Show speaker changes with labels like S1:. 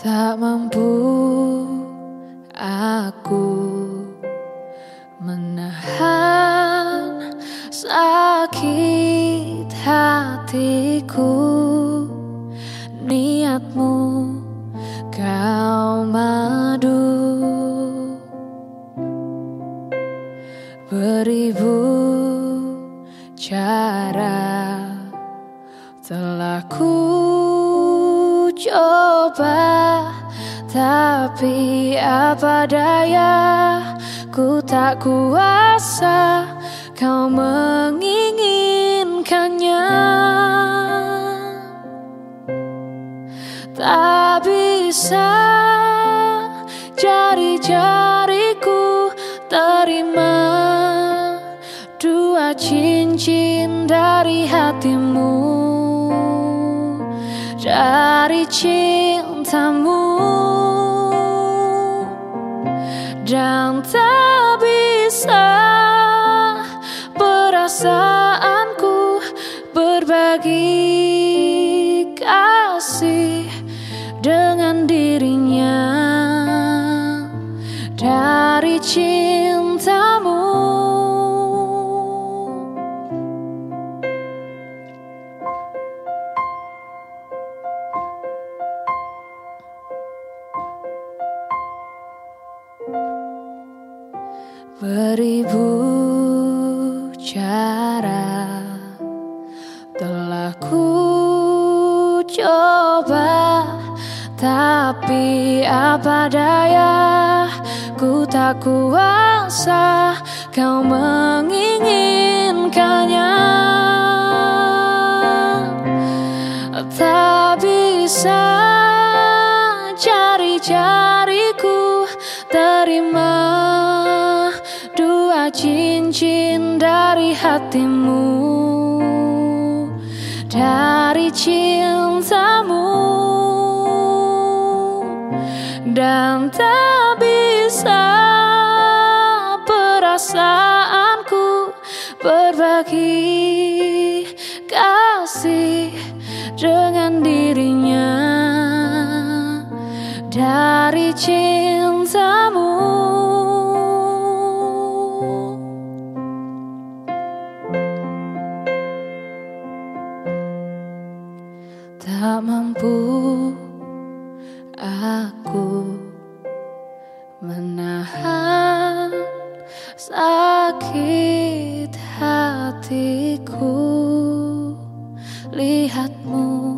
S1: Tak mampu aku menahan sakit hatiku. Niatmu kau madu. Beribu cara telah ku coba Tapi apa daya? Ku tak kuasa Kau menginginkannya. Tak bisa jari-jariku terima Dua cincin dari hatimu dari cintamu dan tak bisa perasaanku berbagi kasih dengan dirinya dari cintamu. Beribu cara telah ku coba Tapi apa daya ku tak kuasa Kau menginginkannya. Tak bisa jari-jariku terima Cincin dari hatimu Dari cintamu. Dan tak bisa perasaanku Berbagi kasih dengan dirinya. Dari cintamu Tak mampu aku menahan sakit hatiku. Lihatmu